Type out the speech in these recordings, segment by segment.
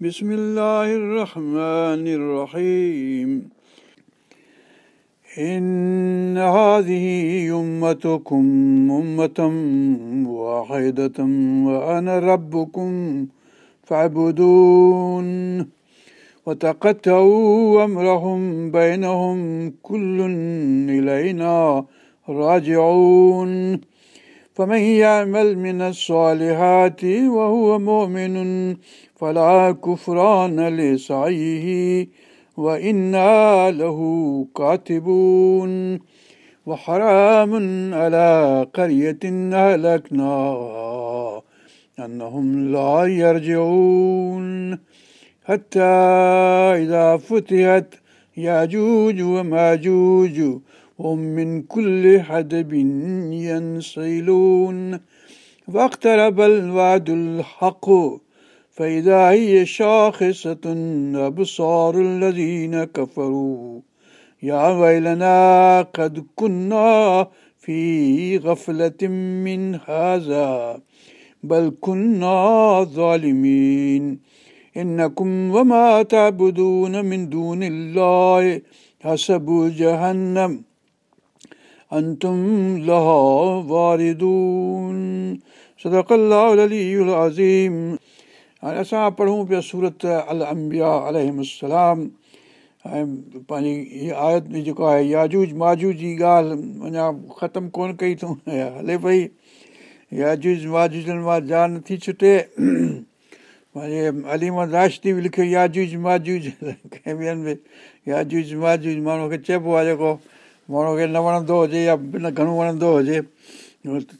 بسم الله الرحمن الرحيم إن هذه أمتكم أمة واحدة وأنا ربكم فاعبدون وتقطعوا أمرهم بينهم كل إلينا راجعون فمن يعمل من الصالحات وهو مؤمن فلا كفران لسعيه وإنا له كاتبون. وحرام على قرية أهلكناها أنهم لا يرجعون. حتى إذا فتحت ياجوج وماجوج هم من كل حدب ينسلون واقترب الوعد الحق فإذا هي شاخصة أبصار الذين كفروا. يا ويلنا قد كنا في غفلة من هذا بل كنا ظالمين. إنكم وما تعبدون من دون الله حسب جهنم. أنتم لها واردون. صدق الله العلي العظيم. هاڻي اسان پڙهون پيا سورت ال امبيا السلام ۽ پنهنجي هيءَ آيت ۾ جيڪو آهي ياجوج ماجوج جي ڳالهه اڃا ختم ڪونه ڪئي اٿئون. هلي پئي ياجوج ماجوجن مان جان نٿي ڇٽي. پنهنجي اليم راشدي به لکيو ياجوج ماجوج. ڪنهن ٻين ۾ ياجوج ماجوج ماڻهو کي چئبو آهي جيڪو ماڻهو کي نه وڻندو هجي يا نه گهڻو وڻندو هجي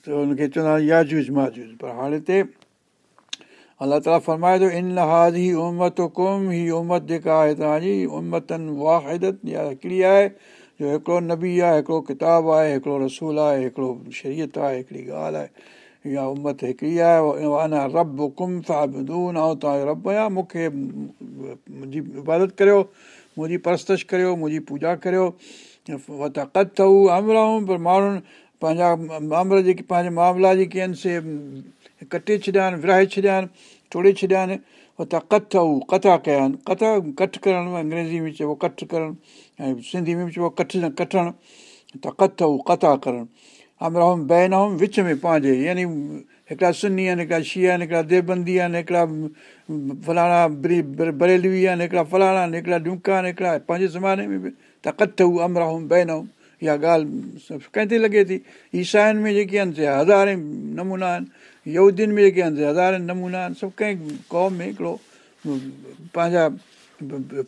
ته هن کي چوندا ياجوج ماجوج. پر هاڻي هتي الله تالا فرمائي ٿو ان هاز هي امت قوم هي امت جيڪا آهي توهان جي امتن واهدت يا هڪڙي آهي جو هڪڙو نبي آهي هڪڙو ڪتاب آهي هڪڙو رسول آهي هڪڙو شرييت آهي هڪڙي ڳالهه آهي اها امت هڪڙي آهي ۽ توهان جو رب آهيان مون کي منهنجي عبادت ڪريو منهنجي پرستش ڪريو منهنجي پوڄا ڪريو ته ڪٿو امرائون پر ماڻهن پنهنجا معاملا جيڪي پنهنجي معاملا جيڪي آهن سي ڪٽي ڇڏيا آهن ورائي ڇڏيا آهن ٽوڙي ڇڏيا آهن هتان ڪٿ هو ڪٿا ڪيا آهن ڪٿا ڪٺ ڪرڻ انگريزي ۾ چئبو ڪٺ ڪرڻ ۽ سنڌي ۾ به چئبو ڪٺ ڪٺڻ. ته ڪٿ هو ڪٿا ڪرڻ. امرائم بينائم وچ ۾ پنهنجي يعني هڪڙا سني آهن هڪڙا شيئا آهن هڪڙا ديوبندي آهن هڪڙا فلاڻا بريلوي آهن هڪڙا فلاڻا آهن هڪڙا ڊڪا آهن هڪڙا پنهنجي زماني ۾ به. ته ڪٿ هو امرائم بينائم اها ڳالهه ڪنهن تي لڳي ٿي. ايسائن ۾ جيڪي آهن هزاري نمونا آهن يهودين ۾ جيڪي آهن هزاري نمونا آهن سڀ ڪنهن قوم ۾ هڪڙو پنهنجا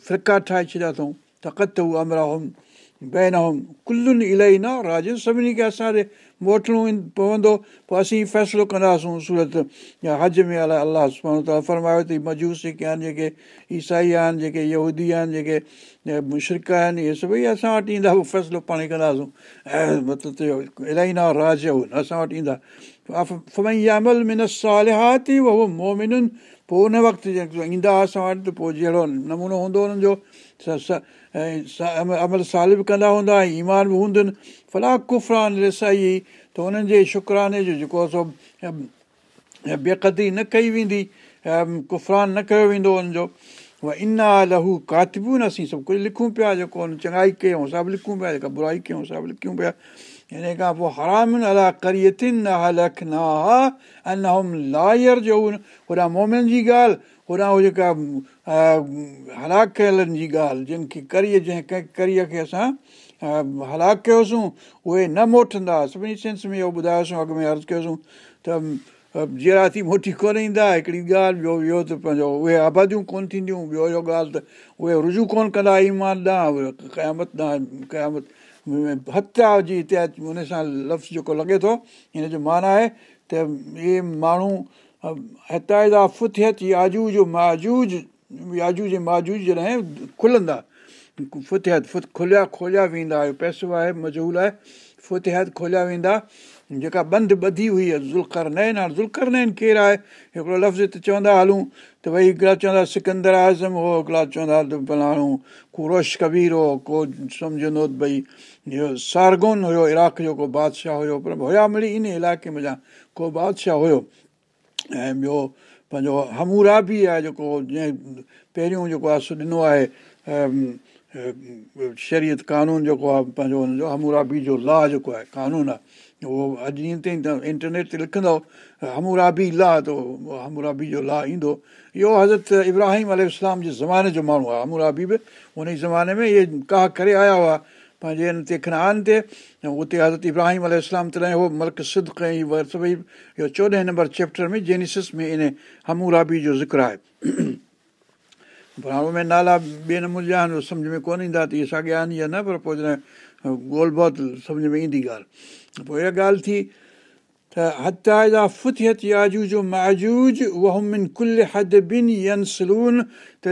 ڦڪا ٺاهي ڇڏيا اٿئون. ته ڪت هو امرا بين هوم ڪلن الاهي نه راجن سڀني کي اسان جي موٽڻو پوندو. پوءِ اسين فيصلو ڪنداسين سورت يا هج ۾ الائي الله سڀاڻي فرمايو اٿئي مجوس جيڪي آهن جيڪي عيسائي آهن جيڪي يهودي آهن جيڪي مشرڪ آهن اهي سڀئي اسان وٽ ايندا اهو فيصلو پاڻ ئي ڪنداسين. ۽ مطلب الاهي نه راج اسان وٽ ايندا فمئي عمل ۾ نه سال ٿي اهو مومنن پوءِ ان وقت ايندا اسان وٽ ته پوءِ جهڙو نمونو هوندو هنن جو عمل سال به ڪندا هوندا ۽ ايمان به هوندن فلاح ڪفران رسائي ته هنن جي شڪراني جو جيڪو سو بيقدري نه ڪئي ويندي ڪفران نه ڪيو ويندو هن جو اها انا لهو ڪاتبو نه اسين سڀ ڪجهه لکون پيا جيڪو چڱائي ڪيون سڀ لکون پيا جيڪا برائي ڪيون سڀ لکون پيا هن کان پوءِ هرامن الا ڪريتن جو هوڏان مومن جي ڳالهه هوڏان اهو جيڪا هلاڪ ڪيلن جي ڳالهه جن کي ڪريءَ جنهن ڪنهن ڪريءَ کي اسان هلاڪ ڪيوسين اهي نه موٽندا سڀني سينس ۾ اهو ٻڌايوسين اڳ ۾ عرض ڪيوسين ته جيراتي موٽي ڪونه ايندا هڪڙي ڳالهه ٻيو اهو ته پنهنجو اهي آباديون ڪونه ٿينديون ٻيو اهو ڳالهه ته اهي رجو ڪونه ڪندا ايمان ڏانهن قيامت ڏانهن قيامت هتيا جي هتي هن سان لفظ جيڪو لڳي ٿو هن جو معنيٰ آهي ته اهي ماڻهو هتان جا فٿيت ياجوج ماجوج ياجوج ماجوج جڏهن کلندا فٿيت فت کليا کوليا ويندا پئسو آهي مجهول آهي فٿيت کوليا ويندا جيڪا بند ٻڌي هئي آهي زلڪر نين هاڻي زلڪر نين ڪير آهي؟ هڪڙو لفظ ته چوندا هلون ته ڀئي هڪڙا چوندا سڪندر اعظم هو هڪڙا چوندا ته فلاڻو ڪو روش ڪبير هو ڪو سمجهندو ته ڀئي اهو سارگون هيو عراق جو ڪو بادشاهه هيو پر هئا ملي ان علائقي ۾ جا ڪو بادشاهه هيو. ۽ ٻيو پنهنجو همورابي آهي جيڪو جيئن پهريون جيڪو آهي سو ڏنو آهي شرييت قانون جيڪو آهي پنهنجو هن جو همورابي جو لا جيڪو آهي قانون آهي اهو اڄ ڏينهن تائين ته انٽرنيٽ تي لکندو همورابي لا ته همورابي جو لا ايندو اهو حضرت ابراهيم ال جي زماني جو ماڻهو آهي همورابي به ان ئي زماني ۾ اهي ڪا ڪري آيا هئا پنهنجي هن تي کنان تي اتي حضرت ابراهيم ال تڏهن اهو ملڪ سد ڪئي سڀئي اهو چوڏهين نمبر چيپٽر ۾ جينسس ۾ ان همورابي جو ذڪر آهي پر هاڻي نالا ٻئي نموني جا آهن سمجهه ۾ ڪونه ايندا ته اهي ساڳيا آهن يا نه پر پوءِ جڏهن ڳولهه بهت سمجهه ۾ ايندي ڳالهه. پوءِ اها ڳالهه ٿي ته ياجوج ماجوج وهمن ڪل حد بن ين سيلون ته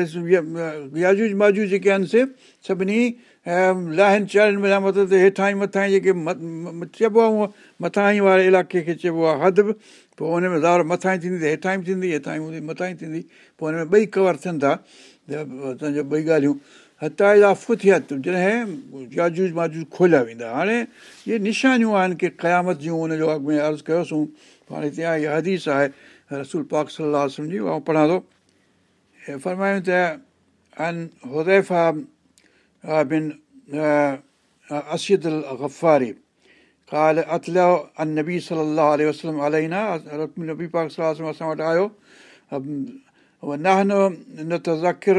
ياجوج ماجوج جيڪي آهن سي سڀني لاهن چاڙهن ته هيٺان ئي مٿان جيڪي چئبو آهي اهو مٿان ئي واري علائقي کي چئبو آهي حد به پوءِ هن ۾ زار مٿان ئي ٿيندي ته هيٺان ئي ٿيندي هيٺان ئي هوندي مٿان ئي ٿيندي. پوءِ هن ۾ ٻئي ڪور ٿين ٿا. اسان جو ٻئي ڳالهيون هتا جا فٿيت جڏهن جاجوج ماجوج کوليا ويندا هاڻي اهي نشانيون آهن ڪه قيامت جون هن جو اڳ ۾ عرض ڪيوسين هاڻي هتي اها حديث آهي رسول پاڪ صلاح سمجهي ۽ پڙهان ٿو فرمايون ته ان هديفا بن اسد گفاري ڪال اتليا ان نبي صلاح وسلم النا نبي پاڪ صلاح اسان وٽ آيو نه ته ذاڪر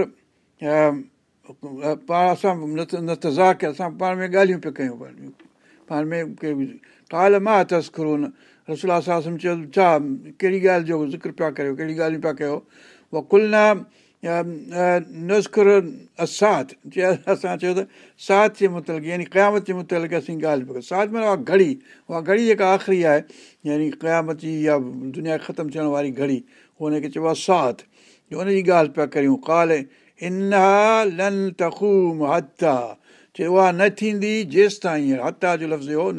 پاڻ اسان نه ذاڪر اسان پاڻ ۾ ڳالهيون پيا ڪيون پاڻ ۾ ڪال مان تسڪرو نه رسولا سان چيو ڇا ڪهڙي ڳالهه جو ذڪر پيا ڪيو ڪهڙي ڳالهيون پيا ڪيو اها ڪل نه نزڪر اساد اسان چيو ته ساٿ جي مطلق يعني قيامت جي مطلق اسين ڳالهه پيا ڪيون ساٿ معنيٰ اها گهڙي اها گهڙي جيڪا آخري آهي يعني قيامت جي يا دنيا ختم ٿيڻ واري گهڙي هن کي چئبو آهي ساٿ هن جي ڳالهه پيا ڪريون ڪال انا لن تخوم هتا چئي اها نه ٿيندي جيس تائين هتا جو لفظ هن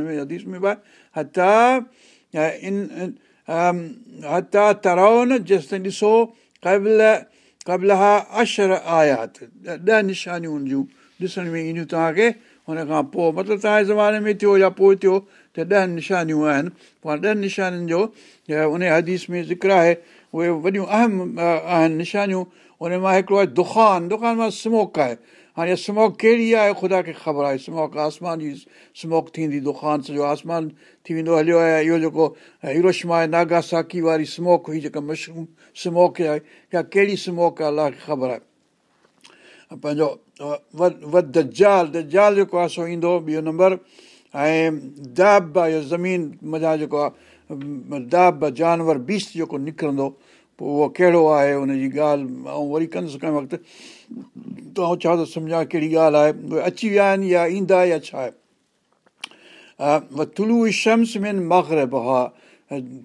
هتا ترئو نه جيس تائين ڏسو قبل قبل ها اشر آيات ڏهه نشانيون جون ڏسڻ ۾ اينديون توهان کي هن کان پوءِ مطلب توهان جي زماني ۾ ٿيو يا پوءِ ٿيو ته ڏهه نشانيون آهن پوءِ نشانين جو ان حديث ۾ ذڪر آهي اهي وڏيون اهم آهن نشانيون ان مان هڪڙو آهي دکان دڪان مان سموڪ آهي هاڻي سموڪ ڪهڙي آهي خدا کي خبر آهي سموڪ آسمان جي سموڪ ٿيندي دڪان سڄو آسمان ٿي ويندو هليو آهي اهو جيڪو هروشما آهي ناگا ساڪي واري سموڪ هئي جيڪا مشروم سموڪ آهي يا ڪهڙي سموڪ آهي الله کي خبر آهي پنهنجو جال دي جال جيڪو آهي سو ايندو ٻيو نمبر ۽ داب آهي اهو زمين مزا جيڪو آهي داب جانور بيس جيڪو نڪرندو پوءِ اهو ڪهڙو آهي هن جي ڳالهه؟ ۽ وري ڪندس ڪنهن وقت. ته ڇا ٿو سمجهان ڪهڙي ڳالهه آهي؟ اهي اچي ويا آهن يا ايندا يا ڇا آهي؟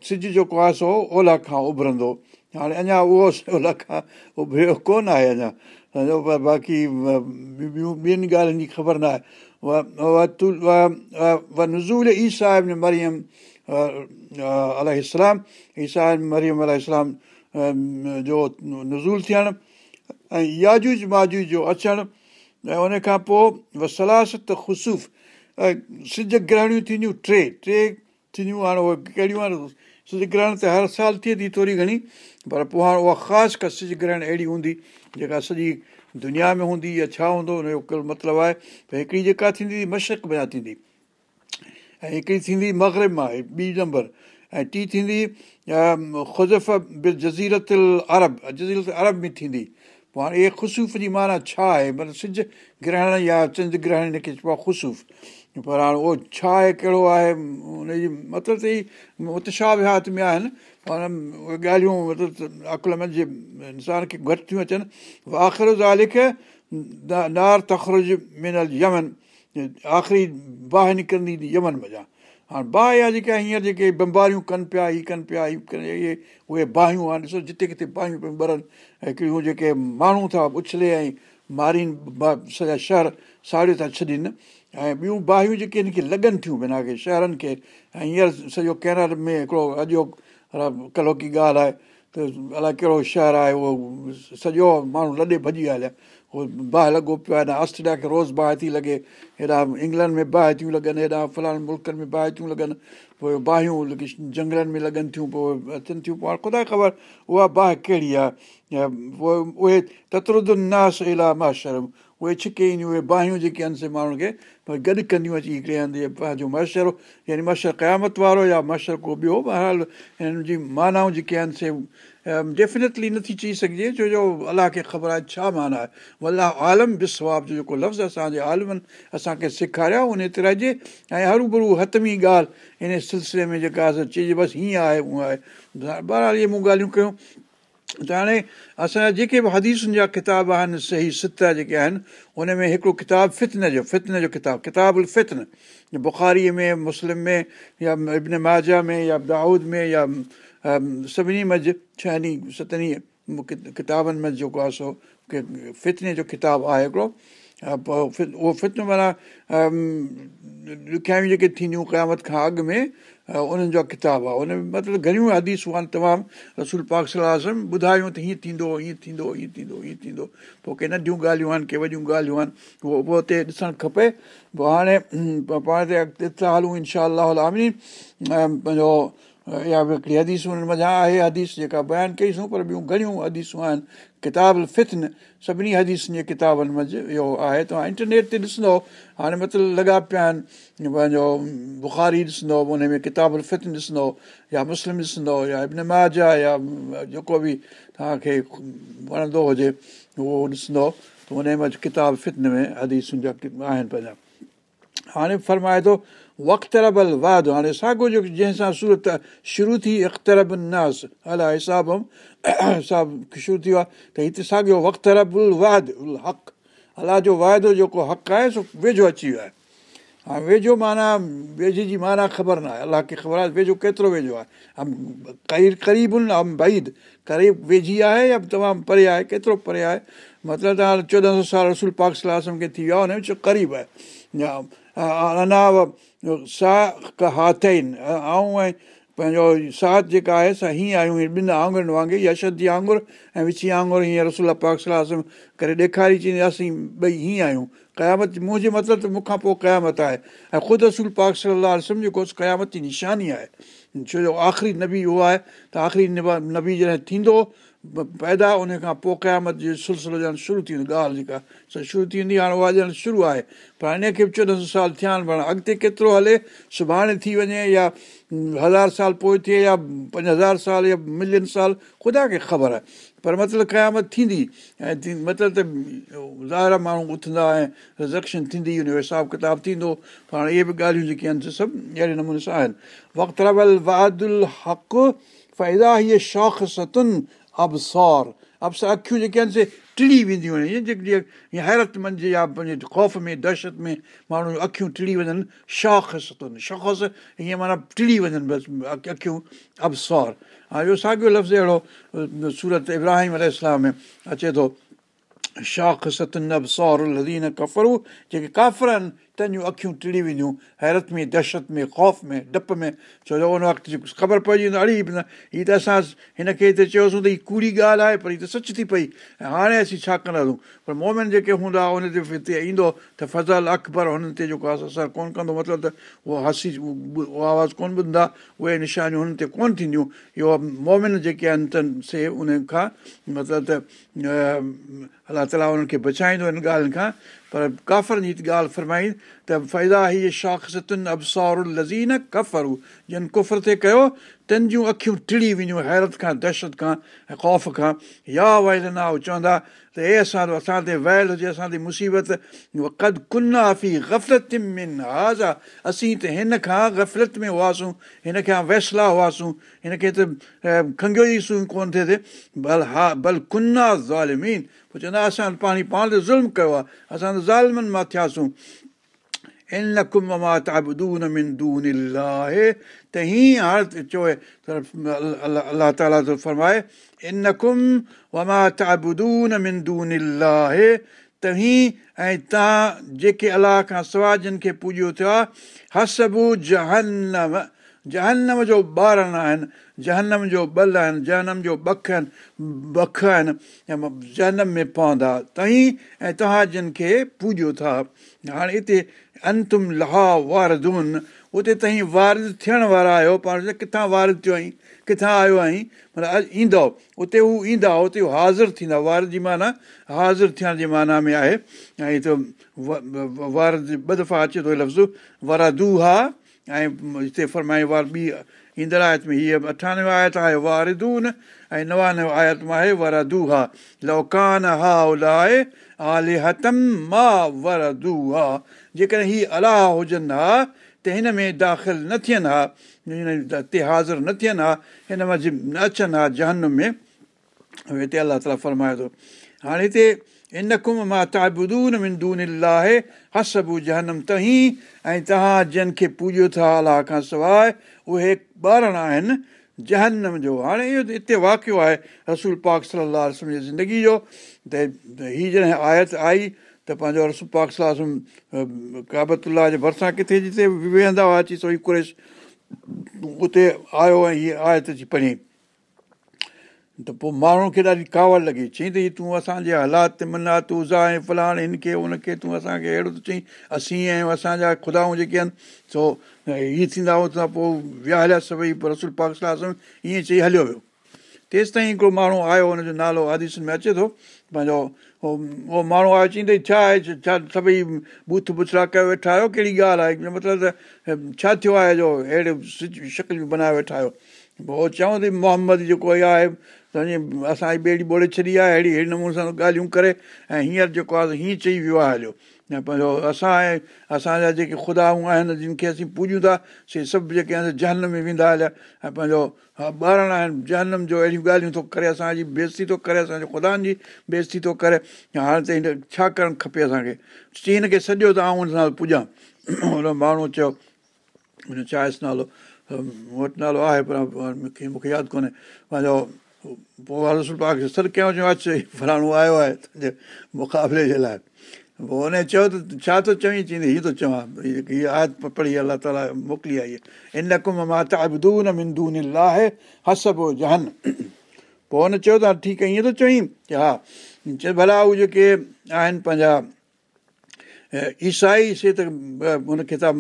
سج جيڪو آهي سو اولهه کان اڀرندو. هاڻي اڃا اهو اولهه کان اڀريو ڪونه آهي اڃا. باقي ٻيون ٻين ڳالهين جي خبر نه آهي. نزول ايسا مريم ال ايسا مريم ال جو نزول ٿيڻ ۽ ياجوج ماجوج جو اچڻ. ۽ ان کان پوءِ سلاست خسوف. ۽ سج گرهڻيون ٿينديون ٽي. ٽي ٿينديون هاڻي اهي ڪهڙيون آهن؟ سج گرهڻ ته هر سال ٿئي ٿي ٿوري گهڻي پر پوءِ هاڻي اها خاص ڪا سج گرهڻ اهڙي هوندي جيڪا سڄي دنيا ۾ هوندي. يا ڇا هوندو؟ هن جو مطلب آهي ته هڪڙي جيڪا ٿيندي مشڪ ۾ ٿيندي. ۽ هڪڙي ٿيندي مغرب مان ٻي نمبر ۽ ٽي ٿيندي خزف به جزيرت ارب. جزيرت ارب ۾ ٿيندي. پوءِ هاڻي اهي خشوف جي معنيٰ ڇا آهي؟ مطلب سج گرهڻ يا چنڊ گرهڻ هن کي چئبو آهي خشوف پر هاڻي اهو ڇا آهي ڪهڙو آهي؟ هن جي مطلب ته ئي وهات ۾ آهن. پر اهي ڳالهيون مطلب عقل ۾ جي انسان کي گهٽ ٿيون اچن. آخر زالڪ نار تخرج منل يمن. آخري باهه نڪرندي يمن مزا هاڻي باهه آهي جيڪا هينئر جيڪي بمباريون ڪن پيا هيءَ ڪن پيا هيءَ اهي اهي باهيون هاڻي ڏسو جتي ڪٿي باهيون پيون ٻرن هڪڙيون جيڪي ماڻهو ٿا اڇلي ۽ مارين سڄا شهر ساڙهيون ٿا ڇڏين ۽ ٻيون باهيون جيڪي هن کي لڳن ٿيون بنا ڪي شهرن کي ۽ هينئر سڄو ڪيرل ۾ هڪڙو اڄو ڪلو ڪه ڳالهه آهي ته الائي ڪهڙو شهر آهي اهو سڄو ماڻهو لڏي ڀڄي هليا باهه لڳو پيو آهي هيڏا آسٽريليا کي روز باهه ٿي لڳي. هيڏا انگلينڊ ۾ باهه ٿيون لڳن هيڏا فلاڻي ملڪن ۾ باهه ٿيون لڳن. پوءِ باهيون جنگلن ۾ لڳن ٿيون پوءِ اچن ٿيون. پوءِ خدا خبر اها باهه ڪهڙي آهي؟ پوءِ اهي تتردن ناس الا ماشر اهي ڇڪي اينديون اهي باهيون جيڪي آهن سي ماڻهن کي ڀئي گڏ ڪنديون اچي هڪڙي هنڌ پنهنجو مشر يعني مشر قيامت وارو يا مشر ڪو ٻيو بهرحال هنن جي مانائون جيڪي آهن سي ڊيفينيٽلي نٿي چئي سگهجي ڇو جو الله کي خبر آهي ڇا معنيٰ آهي الله عالم بسواب جو جيڪو لفظ اسان جي عالمن اسان کي سيکاريا ان تي رهجي ۽ هرو ڀرو هتمي ڳالهه ان سلسلي ۾ جيڪا چئجي بس هيئن آهي اها آهي بهرحال اهي مون ڳالهيون ڪيون ته هاڻي اسان جا جيڪي به حديثن جا ڪتاب آهن صحيح ست جيڪي آهن ان ۾ هڪڙو ڪتاب فتن جو فتن جو ڪتاب ڪتاب فتن. بکاريءَ ۾ مسلم ۾ يا ابن ماجا ۾ يا دائود ۾ يا سڀني منجهه ڇهن ستني ڪتابن ۾ جيڪو آهي سو فتني جو ڪتاب آهي هڪڙو پوءِ اهو فتنو معنيٰ ڏکيائون جيڪي ٿينديون قيامت کان اڳ ۾ انهن جو ڪتاب آهي ان ۾ مطلب گهڻيون حديثون آهن تمام رسول پاڪ صلاح ٻڌايون ته هيئن ٿيندو هيئن ٿيندو هيئن ٿيندو هيئن ٿيندو پوءِ ڪي ننڍيون ڳالهيون آهن ڪي وڏيون ڳالهيون آهن اهو اهو هتي ڏسڻ کپي پوءِ هاڻي پاڻ تي اڳتي هلون انشا آمين پنهنجو يا هڪڙي حديثون هنن مزا آهي حديث جيڪا بيان ڪئيسون پر ٻيون گهڻيون حديثون آهن ڪتاب فتن سڀني حديثن جي ڪتابن منجهه اهو آهي. توهان انٽرنيٽ تي ڏسندو هاڻي مطلب لڳا پيا آهن پنهنجو بخاري ڏسندو هن ۾ ڪتاب فتن ڏسندو يا مسلم ڏسندو يا ابن ماجا يا جيڪو به توهان کي وڻندو هجي اهو ڏسندو. ته هن منجهه ڪتاب فتن ۾ حديثن جا آهن پنهنجا هاڻي فرمائي ٿو وختربل واد هاڻي ساڳيو جيڪو جنهن سان سورت شروع ٿي اخترب ناس الائي حساب حساب شروع ٿيو آهي ته هتي ساڳيو وختربل واد ال حق. الله جو واعدو جيڪو حق آهي سو ويجهو اچي ويو آهي. هاڻي ويجهو معنيٰ ويجهي جي معنيٰ خبر نه آهي. الله کي خبر آهي ويجهو ڪيترو ويجهو آهي. قريبن ام بئيد قريب ويجهي آهي يا تمام پري آهي؟ ڪيترو پري آهي؟ مطلب ته هاڻي چوڏهن سؤ سال رسول پاڪ صلاح کي ٿي ويو آهي هن ۾ قريب آهي اناو ساهه هاٿن ۽۽ پنهنجو ساٿ جيڪا آهي اسان هيئن آهيون ٻن آنگرن وانگر يا شدي آنگر ۽ وڇي آنگر هيئن رسول پاڪ صلاح ڪري ڏيکاري چئي اسين ٻئي هيئن آهيون قيامت منهنجي مطلب ته مون کان پوءِ قيامت آهي ۽ خود رسول پاڪ صلاح سمجهو ڪوس قيامت نشاني آهي ڇو جو آخري نبي اهو آهي ته آخري نبي جڏهن ٿيندو پيدا ان کان پوءِ قيامت جو سلسلو ڄڻ شروع ٿي ويندو ڳالهه جيڪا شروع ٿي ويندي هاڻي اها ڄڻ شروع آهي پر هن کي به چوڏهن سؤ سال ٿيا آهن پاڻ اڳتي ڪيترو هلي سڀاڻي ٿي وڃي يا هزار سال پوءِ ٿئي يا پنج هزار سال يا ملين سال خدا کي خبر آهي پر مطلب قيامت ٿيندي ۽ مطلب ته ظاهر ماڻهو اٿندا ۽ رزڪشن ٿيندي هن جو حساب ڪتاب ٿيندو پاڻ اهي به ڳالهيون جيڪي آهن سڀ اهڙي نموني سان آهن وقت وادل فائدا هيءَ شوق ستن ابسار ابسار اکيون جيڪي آهن سي ٽڙي وينديون آهن جيڪي حيرت منجهه يا پنهنجي خوف ۾ دهشت ۾ ماڻهو جون اکيون ٽڙي وڃن شوق ستن شوق هيئن معنيٰ ٽڙي وڃن بس اکيون ابسار ها اهو ساڳيو لفظ اهڙو سورت ابراهيم ال ۾ اچي ٿو ستن ابسار لدين ڪفرو جيڪي ڪافر آهن اکيون ٽڙي وينديون حيرت ۾ دهشت ۾ خوف ۾ ڊپ ۾ ڇو جو ان وقت خبر پئجي ويندو اڙي به نه هيءَ ته اسان هن کي هتي چيوسين ته هيءَ ڪوڙي ڳالهه آهي پر هيءَ ته سچ ٿي پئي ۽ هاڻي اسين ڇا ڪنداسين پر مومينٽ جيڪي هوندا ان تي هتي ايندو ته فضل اڪبر هنن تي جيڪو آهي اثر ڪونه ڪندو مطلب ته اهو هسي اهو آواز ڪونه ٻڌندا اهي نشانيون هنن تي ڪونه ٿينديون اهو مومن جيڪي آهن ته سي ان کان مطلب ته الله تالا انهن کي بچائيندو هن ڳالهين کان پر ڪافرن جي ڳالهه فرمائي ته فيدا هيءَ شاختن ابسار لزين ڪفرو جن ڪفر تي ڪيو تنهنجون اکيون ٽڙي وينديون حيرت کان دهشت کان خوف کان يا ويل نه اهو چوندا ته هي اسان اسان تي ويل هجي اسان تي مصيبت ڪد ڪنافي غفلت من هازا اسين ته هن کان غفلت ۾ هئاسين هن کان ويسلا هئاسين هن کي ته کنگهيو ئي سون ڪونه ٿئي ڀل ها ڀل ڪنا زالمين پوءِ چوندا اسان پاڻي پاڻ تي ظلم ڪيو آهي اسان ته ظالمن مان ٿياسين ته الله تالا ٿو فرمائي ان ڪم وما تابون مندون آهي ته ۽ توهان جيڪي الله کان سواءِ جن کي پوڄيو ٿيو آهي هسبو جهنم جهنم جو ٻارن آهن جهنم جو ٻل آهن جهنم جو بک آهن بک آهن جهنم ۾ پوندا توهان جن کي پوڄيو ٿا هاڻي هتي انتم لها واردون اتي ٿئي وارد ٿيڻ وارا آهيو پاڻ ڪٿان وارد ٿيو آهين ڪٿان آيو آهين معنيٰ ايندو اتي هو ايندا اتي هو حاضر ٿيندا وارد جي معنيٰ حاضر ٿيڻ جي معنيٰ ۾ آهي ۽ وارد ٻه دفعا اچي ٿو لفظ ورادو ها ۽ هتي فرمائي وار ٻي ايندڙ آيت ۾ هيءَ اٺانوي آيت آهي واردون ۽ نوانوي آيت ۾ آهي ورادو جيڪڏهن هيءَ الله هجن ها ته هن ۾ داخل نه ٿين ها هتي حاضر نه ٿين ها هن مان نه اچن ها جنهن ۾. هتي الله تالا فرمائي ٿو. هاڻي هتي ان ڪم مان تابون مندون لاهي هسبو جهنم تهي ۽ توهان جن کي پوڄيو ٿا الله کان سواءِ اهي ٻارڻ آهن جهنم جو. هاڻي اهو هتي واقعو آهي رسول پاڪ صلاح زندگي جو. ته هيءَ جڏهن آيت آئي ته پنهنجو رسول پاڪ صلاح ڪابتلا جي ڀرسان ڪٿي جتي ويهندا هئا اچي سوئي ڪريش اتي آيو ۽ هيءَ آيت اچي پڙهي. ته پوءِ ماڻهن کي ڏاڍي ڪاوڙ لڳي چئي ته هيءَ تون اسان جي حالات تون ازا ۽ فلاڻ هن کي ان کي تون اسان کي اهڙو ته چئي اسين آهيون اسان جا خدائون جيڪي آهن سو هيءَ ٿيندا هتان پوءِ ويا هليا سڀئي رسول پاڪ صلاح ائين چئي هليو ويو. تيس تائين هڪڙو ماڻهو آيو هن جو نالو آدسن ۾ اچي ٿو پنهنجو اهو ماڻهو آيو چئيندئي ڇا آهي ڇا سڀئي بوٿ بڇڙا ڪيو ويٺا آهيو ڪهڙي ڳالهه آهي مطلب ته ڇا ٿيو آهي جو اهڙي شڪل بنائي ويٺا آهيو پوءِ چوند محمد جيڪو اها آهي سمجهي اسان جي ٻيڙي ٻوڙي ڇڏي آهي اهڙي اهڙي نموني سان ڳالهيون ڪري ۽ هينئر جيڪو آهي هيئن چئي ويو آهي هليو ۽ پنهنجو اسان ۽ اسان جا جيڪي خدائون آهن جن کي اسين پوڄون ٿا سي سڀ جيڪي آهن جنهن ۾ ويندا هليا. ۽ پنهنجو ها آهن جهنم جو اهڙيون ڳالهيون ٿو ڪري اسان جي بيزتي ٿو ڪري اسان جي خدان جي بيزتي ٿو ڪري هاڻي ته هن ڇا ڪرڻ کپي اسان کي؟ چئي هن کي سڄو ته آئون هن سان پڄان. هن ماڻهو چيو هن چانهس نالو مون وٽ نالو آهي پر مون کي مون کي ياد ڪونهي. پنهنجو پوءِ رسول پاڪ سڏ ڪيون چيو اچ فلاڻو آيو آهي مقابلي جي لاءِ پوءِ هن چيو ته ڇا ٿو چوئين چئيندي هيءَ ٿو چوان هيءَ آيت پڙهي الله تالا موڪلي هيءَ ان ڪم مان تابون مندون لاهي هسبو جنهن پوءِ هن چيو ته ٺيڪ آهي ائين ٿو چوئين ڪه ها چئي ڀلا اهي جيڪي آهن پنهنجا عيسائي سي ته هن کي ٿا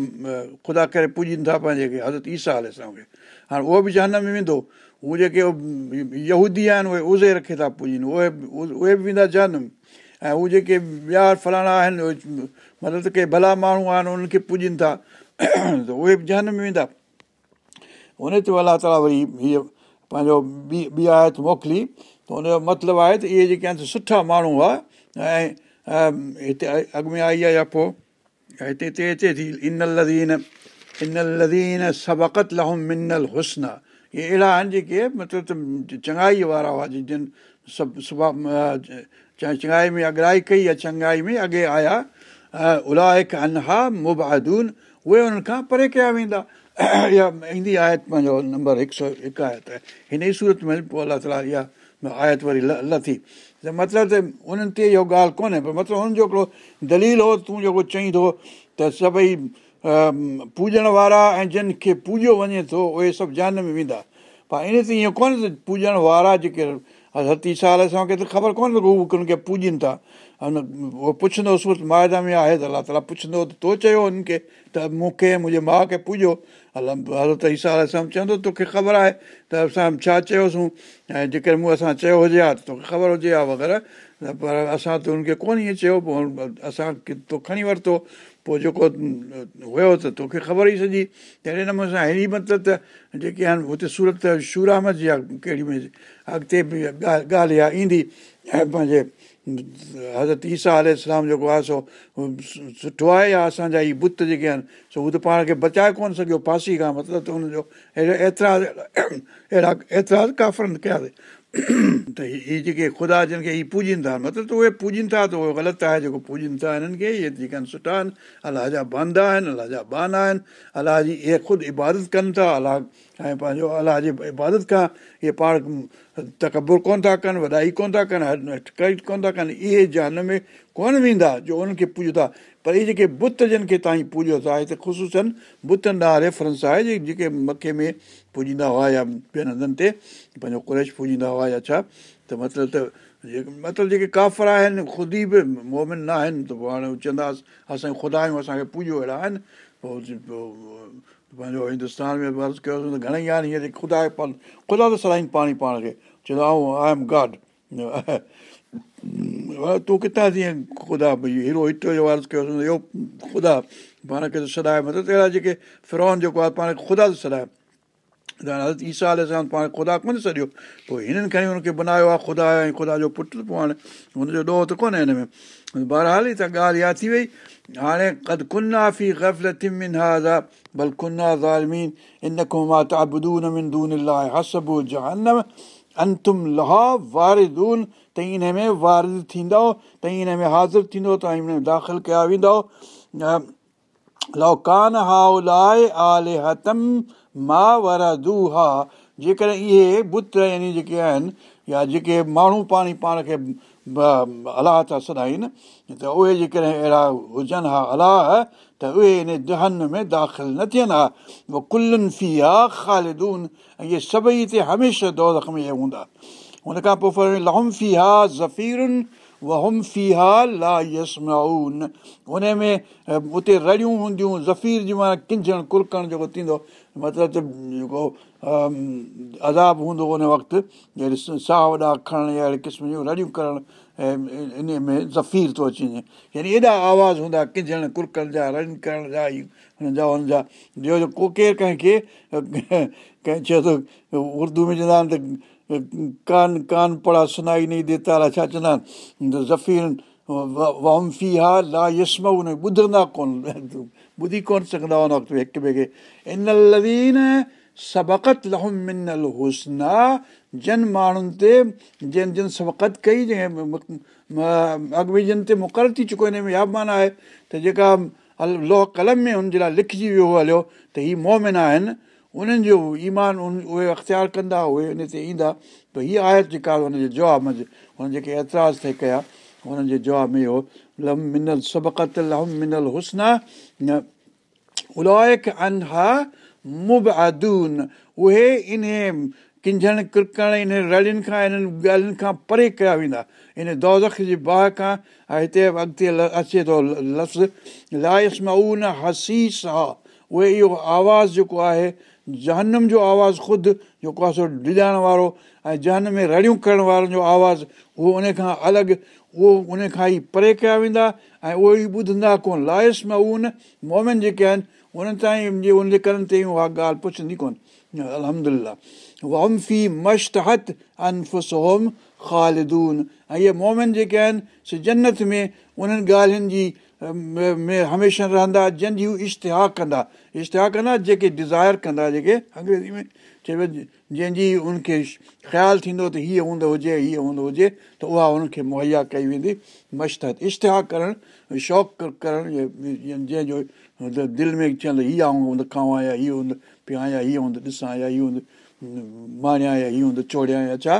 خدا ڪري پوڄن ٿا پنهنجي حضرت ايسا هلي اسان کي هاڻي اهو به جنهن ۾ ويندو اهي جيڪي يهودي آهن اهي ايزي رکي ٿا پوڄن اهي اهي به ويندا جنم ۽ اهي جيڪي ٻيا فلاڻا آهن مطلب ته ڪي ڀلا ماڻهو آهن انهن کي پوڄن ٿا. ته اهي به جنهن ۾ ويندا. ان تي الله تالا وري هيءَ پنهنجو ٻي ٻي آيت موڪلي. ته هن جو مطلب آهي ته اهي جيڪي آهن سٺا ماڻهو هئا. ۽ هتي اڳ ۾ آئي آهي يا پوءِ هتي هتي اچي ٿي ان لدين ان لدين سبقت لهم منل هسن. اهي اهڙا آهن جيڪي مطلب چڱائي وارا هئا جن سڀ سڀاءُ چڱائي ۾ اڳرائي ڪئي يا چڱائي ۾ اڳي آيا الائڪ انها مبادون اهي انهن کان پري ڪيا ويندا اها ايندي آيت پنهنجو نمبر هڪ سؤ هڪ آيت هن ئي سورت ۾ پوءِ الله تالا اها آيت وري ل ٿي ته مطلب ته انهن تي اهو ڳالهه ڪونهي پر مطلب هن جو هڪڙو دليل هو تون جيڪو چئين ٿو ته سڀئي پوڄڻ وارا ۽ جن کي پوڄيو وڃي ٿو اهي سڀ جان ۾ ويندا پر ان تي ائين ڪونهي ته پوڄڻ وارا جيڪي هتي سال اسان کي ته خبر ڪونهي هو هن کي پوڄن ٿا. اهو پڇندو سورت مائدا ۾ آهي؟ ته الله تالا پڇندو ته تو چيو هنن کي ته مون کي منهنجي ماءُ کي پوڄو. الله حضرت ايسا اسان چوندو توکي خبر آهي ته اسان ڇا چيوسين؟ ۽ جيڪر مون اسان چيو هجي ها ته توکي خبر هجي ها وغيره. پر اسان ته هن کي ڪونه ائين چيو پوءِ اسان تو کڻي ورتو پوءِ جيڪو هيو ته توکي خبر ئي سڄي اهڙي نموني سان اهڙي مطلب ته جيڪي آهن هتي سورت شورام جي آهي ڪهڙي ۾ اڳتي به ڳالهه ڳالهه اها ايندي ۽ پنهنجي حضرت ايسا اسلام جيڪو آهي سو سٺو آهي يا اسان جا ئي بت جيڪي آهن سو هو ته پاڻ کي بچائي ڪونه سگهيو فانسي کان مطلب ته هن جو اهڙو ايترا اهڙا ايترا ڪافرن ڪياسين ته هيءَ جيڪي خدا جن کي هيءَ پوڄن ٿا مطلب ته اهي پوڄن ٿا ته اهو غلط آهي جيڪو پوڄن ٿا هنن کي اهي جيڪي آهن سٺا آهن. الله جا باندا آهن الله جا بانا آهن. الله جي اهي خود عبادت ڪن ٿا الله ۽ پنهنجو الله جي عبادت کان اهي پاڻ تڪبر ڪونه ٿا ڪن وڏائي ڪونه ٿا ڪن ڪونه ٿا ڪن اهي جان ۾ ڪونه ويندا جو انهن کي پوڄو ٿا. پر اهي جيڪي بت جن کي توهان پوڄو ٿا هتي خشوسن بتن ڏانهن ريفرنس آهي جيڪي مکي ۾ پوڄيندا هئا يا ٻين هنڌن تي پنهنجو ڪريش پوڄيندا هئا يا ڇا ته مطلب ته مطلب جيڪي ڪافر آهن خود به مومن نه آهن ته پوءِ هاڻي چوندا اسان کي خدا آهيون اسان کي پوڄو اهڙا آهن پوءِ پنهنجو هندستان ۾ به عرض ڪيوسين ته گهڻيئي آهن هيئن خدا خدا ته سلائين پاڻي پاڻ کي چوندو گاڊ تون ڪٿان تيئن خدا ڀئي هيرو هٽ جو عرض ڪيوسين اهو خدا پاڻ کي ته سڏائي مطلب ته اهڙا جيڪي فرون جيڪو آهي پاڻ کي خدا ٿو سڏائي حضرت ايسا آل سان پاڻ خدا ڪونه سڏيو پوءِ هنن کڻي هن کي بنايو آهي خدا ۽ خدا جو پٽ پوءِ هاڻي هن جو ڏوهه ته ڪونهي هن ۾ بهرحال ئي ته ڳالهه اها ٿي وئي هاڻي حاضر ٿيندو ته داخل ڪيا ويندو مان وردو ها جيڪڏهن اهي بت يعني جيڪي آهن يا جيڪي ماڻهو پاڻي پاڻ کي الله ٿا سڏائن ته اهي جيڪڏهن اهڙا هجن ها الله ته اهي ان جنهن ۾ داخل نه ٿين ها. اهو ڪلن في آهي خالدون ۽ اهي سڀئي هتي هميشه دولک ۾ هوندا. هن کان پوءِ لهم في ها زفيرن وهم في ها لا يسمائن هن ۾ اتي رڙيون هونديون زفير جي معنيٰ ڪنجڻ ڪرڪڻ جيڪو ٿيندو مطلب ته جيڪو عذاب هوندو ان وقت ساهه وڏا کڻڻ اهڙي قسم جون رڙيون ڪرڻ ان ۾ زفير ٿو اچي وڃي يعني ايڏا آواز هوندا ڪنجڻ ڪرڪڻ جا رڙيون ڪرڻ جا هن جا هن جا جو ڪو ڪير ڪنهن کي ڪنهن چيو ته اردو ۾ چوندا آهن ته ڪانه ڪانه پڙها سنائي ديتا الائي ڇا چوندا آهن زفير ومفي ها لا يسم ان ٻڌندا ڪونه ٻڌي ڪونه سگهندا ان لوين سبقت منل حسنا جن ماڻهن تي جن جن سبقت ڪئي جنهن جن تي مقرر ٿي چڪو هن ۾ اها معنيٰ آهي ته جيڪا لوهه قلم ۾ هن جي لاءِ لکجي ويو هليو ته هيءَ مومن آهن انهن جو ايمان ان اهي اختيار ڪندا اهي ان تي ايندا. ته هيءَ آيت جيڪا هن جي جواب ۾ هن جيڪي اعتراض ٿئي ڪيا هنن جي جواب ۾ اهو لم منل سبقت لهم منل حسنا مبئدون اهي ان ڪنجهڻ ڪرڪڻ ان رڙين کان انهن ڳالهين کان پري ڪيا ويندا. ان دوزک جي باهه کان ۽ هتي اڳتي اچي ٿو لفظ لائس مائن هسيس ها اهي اهو آواز جيڪو آهي جهنم جو آواز خود جيڪو آهي سو ڊڄائڻ وارو ۽ جنهن ۾ رڙيون ڪرڻ وارن جو آواز اهو ان کان الڳ اهو ان کان ئي پري ڪيا ويندا ۽ اهو ئي ٻڌندا ڪونه. لائس ۾ ان مومن جيڪي آهن انهن تائين جي ان جي ڪرن تي اها ڳالهه پڇندي ڪونه. الهمدلا وم في مشت هت انفس هوم خالدون. ۽ اهي مومن جيڪي آهن سي جنت ۾ انهن ڳالهين جي ۾ هميشه رهندا جنهن جي هو اشتها ڪندا. اشتها ڪندا جيڪي ڊزائر ڪندا جيڪي انگريزي ۾ چئبو جنهن جي ان کي خيال ٿيندو ته هيءَ هوندو هجي هيءَ هوندو هجي ته اها ان کي مهيا ڪئي ويندي مشتهت. اشتها ڪرڻ شوق ڪرڻ جنهن جو دل ۾ چوندو هيءَ آئون کاوان يا هيءَ هوندو پيا يا هيءَ هوندو ڏسان يا هيءَ هوندو ماڻيان يا هيءَ هوندو چوڙيان يا ڇا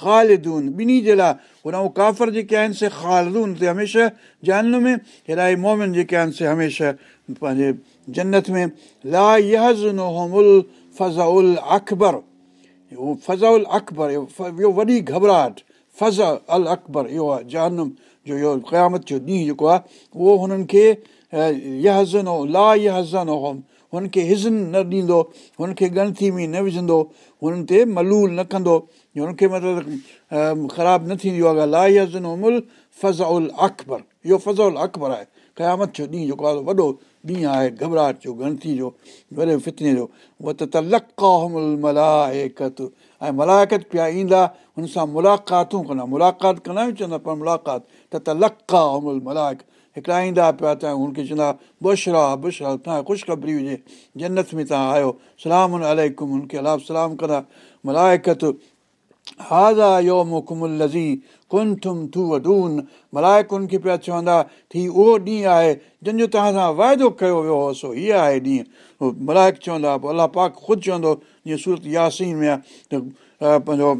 خالدون ٻنهي جي لاءِ هن ڪافر جيڪي آهن سي خالدون تي هميشه جانن ۾ هيڏا مومن جيڪي آهن سي هميشه پنهنجي جنت ۾ لا يهزل فضا ال اڪبر فضا ال اڪبر اهو وڏي گهٻراهٽ فز ال اڪبر اهو آهي جانم جو اهو قيامت جو ڏينهن جيڪو آهي اهو هنن کي يهزنو لا يهزنو هن کي هزن نه ڏيندو هن کي ڳڻتي ۾ نه وجهندو هنن تي ملول نه ڪندو. هن کي مطلب خراب نه ٿيندي آهي لاجن مل فضا ال اڪبر. اهو فضا ال اڪبر آهي. قيامت جو ڏينهن جيڪو آهي وڏو ڏينهن آهي گهٻراهٽ جو گڻتي جو وڏي فتني جو. اها ته لڪامل ملاڪت ۽ ملاڪت پيا ايندا هن سان ملاقاتون ڪندا. ملاقات ڪندا آهيون چوندا پر ملاقات. ته ته لڪا هڪڙا ايندا پيا ته هن کي چوندا بشرا بشرا توهان خوشخبري هجي جنت ۾ توهان آيو سلام اليڪم هن کي الله سلام ڪندا ملائڪت هازا يو مڪمل لزي ڪن ٿم ملائڪ هن کي پيا چوندا ٿي اهو ڏينهن آهي جنهن جو توهان سان واعدو ڪيو ويو هو سو هيءَ آهي ڏينهن ملائڪ چوندا پوءِ الله پاڪ خود چوندو جيئن سورت ياسين ۾ آهي ته پنهنجو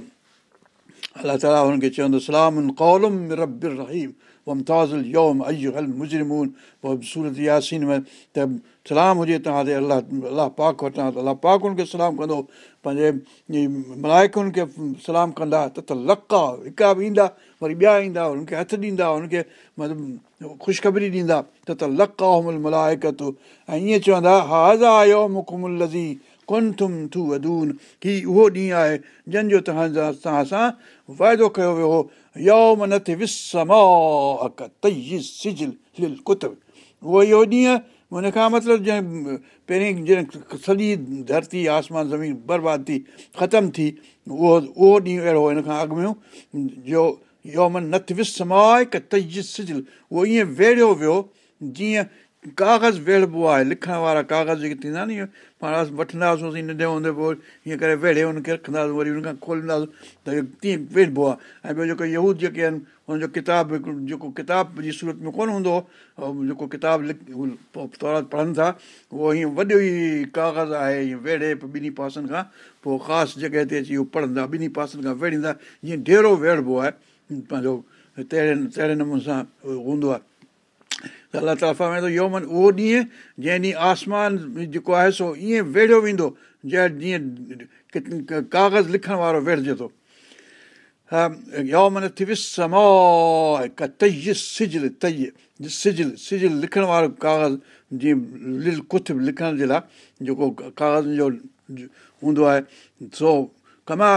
الله تالا هن کي چوندو سلام ڪولم ربيم ومتازل يوم ايو هل مجرمون پوءِ سورت ياسين ۾ ته سلام هجي توهان تي الله الله پاڪ وٽان ته الله پاڪ هن کي سلام ڪندو پنهنجي ملائڪن کي سلام ڪندا ته ته لڪ آهي هڪا به ايندا وري ٻيا ايندا هن کي هٿ ڏيندا هن کي مطلب خوشخبري ڏيندا ته ته لڪ ملائڪت ۽ ائين چوندا هازا آيو مڪمل لزي ٿو وڌون هيءُ اهو ڏينهن آهي جنهن جو توهان جا توهان سان واعدو ڪيو ويو هو يوم نه ٿي وس سجل ڪت اهو اهو ڏينهن هن کان مطلب جنهن پهرين سڄي ڌرتي آسمان زمين برباد ٿي ختم ٿي اهو اهو ڏينهن اهڙو هن کان اڳ ۾ جو يومن نٿ وس سمائي ڪ تج سجل اهو ائين ويڙيو ويو جيئن ڪاغذ ويڙبو آهي لکڻ وارا ڪاغذ جيڪي ٿيندا ني پاڻ وٺندا هئاسين ننڍي هوندي پوءِ هيئن ڪري ويڙي هن کي رکنداسين وري هن کان کولينداسين ته تيئن ويڙبو آهي. ۽ ٻيو جيڪو يهود جيڪي آهن هن جو ڪتاب هڪڙو جيڪو ڪتاب جي سورت ۾ ڪونه هوندو هو جيڪو ڪتاب تورت پڙهن ٿا اهو هيئن وڏو ئي ڪاغذ آهي هيئن ويڙي ٻنهي پاسن کان پوءِ خاص جڳهه تي اچي اهو پڙهندا ٻنهي پاسن کان ويڙيندا جيئن ڍيرو ويڙبو آهي. پنهنجو تهڙي تهڙي نموني سان هوندو آهي ته الله تالا فرمائي ٿو يومن اهو ڏينهن جنهن ڏينهن آسمان جيڪو آهي سو ائين ويڙيو ويندو جنهن جيئن ڪاغذ لکڻ وارو ويڙجي ٿو يومن ٿي وس سجل طئي سجل سجل لکڻ وارو ڪاغذ جيئن لل ڪٿ لکڻ جي لاءِ جيڪو ڪاغذ هوندو آهي سو ڪما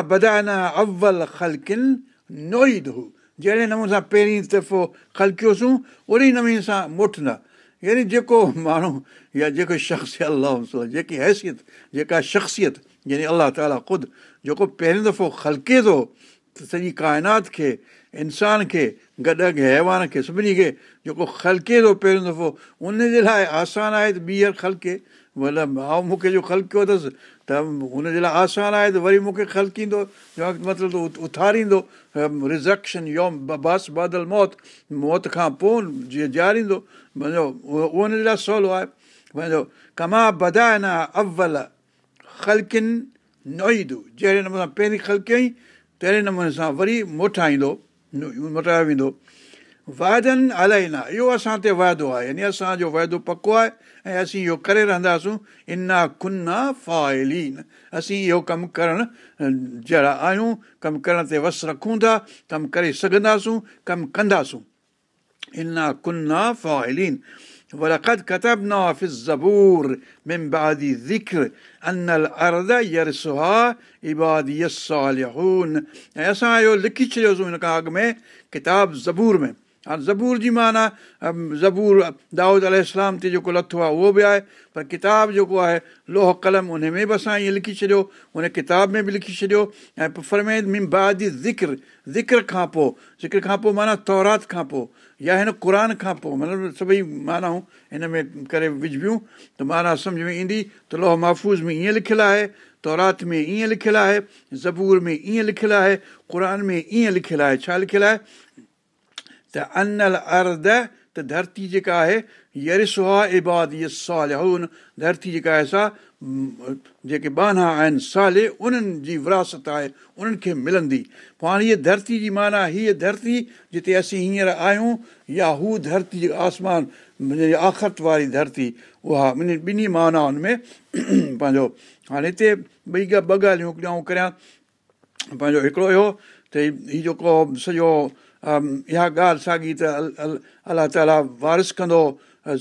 جهڙي نموني سان پهرين دفعو خلڪيوسين اوڙي نموني سان موٽندا يعني جيڪو ماڻهو يا جيڪو شخص الله جيڪي حيثيت جيڪا شخصيت يعني الله تالا خود جيڪو پهريون دفعو خلڪي ٿو ته سڄي ڪائنات کي انسان کي گڏ حيوان کي سڀني کي جيڪو خلڪي ٿو پهريون دفعو ان جي لاءِ آسان آهي ته ٻيهر خلڪي مطلب مان مون کي جو خلڪيو اٿس ته هن جي لاءِ آسان آهي ته وري مون کي خلڪيندو مطلب اٿاريندو. رزڪشن يوم بس بادل موت موت کان پوءِ جيئن ڄاڻيندو پنهنجو اهو هن جي لاءِ سولو آهي. پنهنجو ڪما ٻڌائي نه اول خلڪن نوئيدو. جهڙي نموني سان پهرين خلڪيئين تهڙي نموني سان وري موٽائيندو موٽايو ويندو वाइदनि अलाए न इहो असां ते वाइदो आहे यानी असांजो वाइदो पको आहे ऐं असीं इहो करे रहंदासूं इना खुना फाइलीन असीं इहो कमु करणु जहिड़ा आहियूं कमु करण ते वस रखूं था कमु करे सघंदासूं कमु कंदासूं इना कुना फाइलीन ولقد كتبنا في الزبور من بعد ذكر أن الأرض يرثها عبادي الصالحون ऐं असां इहो लिखी छॾियोसीं हिन खां अॻु में किताब ज़बूर में هاڻي زبور جي معنيٰ زبور دائود ال تي جيڪو لٿو آهي اهو به آهي پر ڪتاب جيڪو آهي لوهه قلم ان ۾ به اسان ائين لکي ڇڏيو ان ڪتاب ۾ به لکي ڇڏيو ۽ فرميد ممبادي ذڪر ذڪر کان پوءِ ذڪر کان پوءِ معنيٰ تورات کان پوءِ يا هن قر کان پوءِ مطلب سڀئي مانائون هن ۾ ڪري وجهبيون ته معنيٰ سمجهه ۾ ايندي ته لوهه محفوظ ۾ ائين لکيل آهي تورات ۾ ائين لکيل آهي زبور ۾ ائين لکيل آهي قر ۾ ائين لکيل آهي ڇا لکيل آهي ته انيل ارد ته ڌرتي جيڪا آهي اها سال ڌرتي جيڪا آهي سا جيڪي بانا آهن سالي انهن جي وراثت آهي انهن کي ملندي پوءِ هاڻي هيءَ ڌرتي جي معنيٰ هيءَ ڌرتي جتي اسين هينئر آهيون يا هو ڌرتي جيڪا آسمان آخت واري ڌرتي اها ٻنهي مانائن ۾ پنهنجو هاڻي هتي ٻئي ٻه ڳالهيون ڪريان پنهنجو هڪڙو اهو ته هيءُ جيڪو سڄو اها ڳالهه ساڳي ته الله تالا وارث ڪندو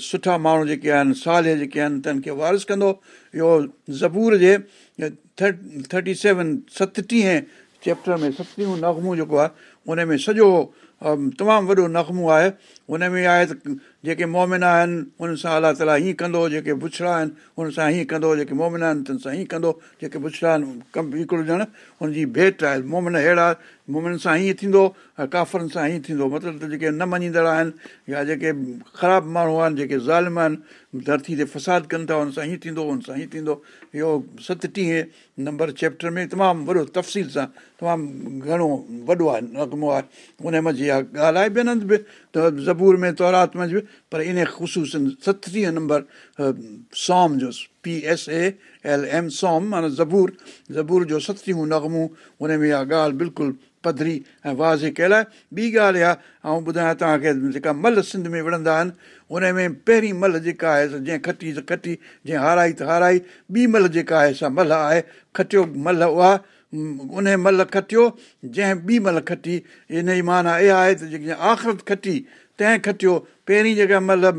سٺا ماڻهو جيڪي آهن سال جيڪي آهن ته وارث ڪندو. اهو زبور جي ٿرٽي سيون ستٽيهه چيپٽر ۾ ستٽيهه نگمو جيڪو آهي ان ۾ سڄو تمام وڏو نگمو آهي هن ۾ آهي ته جيڪي مومنا آهن انهن سان الله تالا هيئن ڪندو جيڪي بڇڙا آهن هن سان هيئن ڪندو جيڪي مومنا آهن تن سان هيئن ڪندو جيڪي بڇڙا آهن ڪم هڪڙو ڄڻ هن جي ڀيٽ آهي. مومن اهڙا مومن سان هيئن ٿيندو ۽ ڪافرن سان هيئن ٿيندو. مطلب ته جيڪي نه مڃيندڙ آهن يا جيڪي خراب ماڻهو آهن جيڪي ظالم آهن ڌرتي تي فساد ڪن ٿا هن سان هيئن ٿيندو هن سان هيئن ٿيندو. اهو ستٽيهه نمبر چيپٽر ۾ تمام وڏو تفصيل سان تمام گهڻو وڏو آهي نگمو آهي. ان منجهه اها ڳالهه آهي ٻين هنڌ به ته زبور ۾ تورات پر ان خشوس ستٽيهه نمبر سام جو P S A L M Psalm معنيٰ زبور زبور جو ستٽيهه نگمون ان ۾ اها ڳالهه بلڪل پڌري ۽ وازي ڪيل آهي ٻي ڳالهه اها ۽ ٻڌايان توهان کي جيڪا مهل سنڌ ۾ وڙهندا آهن ان ۾ پهرين مهل جيڪا آهي جنهن کٽي ته کٽي جنهن هارائي ته هارائي ٻي مهل جيڪا آهي سا مهل آهي کٽيو مهل اها ان مهل کٽيو جنهن ٻي مهل کٽي ان جي معنيٰ اها آهي ته جيڪي آخرت کٽي تنهن کٽيو پهرين جيڪا مطلب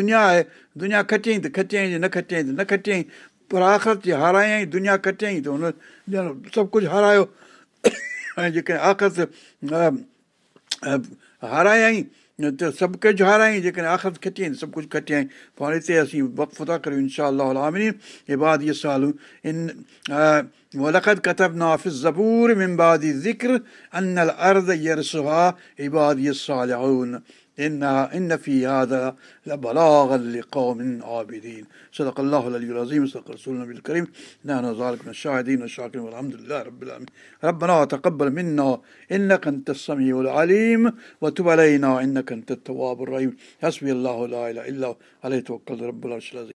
دنيا آهي دنيا کٽيئين ته کٽيئين نه کٽيئين ته نه کٽيئين پر آخرت جي هارايئين دنيا کٽيئين ته هن ڄڻ سڀ ڪجهه هارايو. ۽ جيڪي آخرت هارايئين ته سڀ ڪجهه هارايئين جيڪڏهن آخرت کٽيئين ته سڀ ڪجهه کٽيئين. پوءِ هتي اسين وقف ٿا ڪريون انشا آمني اباد اهي سالون ان ولقد كتبنا في الزبور من بعد ذكر أن الأرض يرثها عبادي الصالحون. إن إن في هذا لبلاغا لقوم عابدين. صدق الله العلي العظيم صدق رسول النبي الكريم. نحن ذلك من الشاهدين والشاكرين والحمد لله رب العالمين. ربنا تقبل منا إنك أنت السميع العليم. وتب علينا إنك أنت التواب الرحيم. حسبي الله لا إله إلا هو. عليه توكل رب العرش العظيم.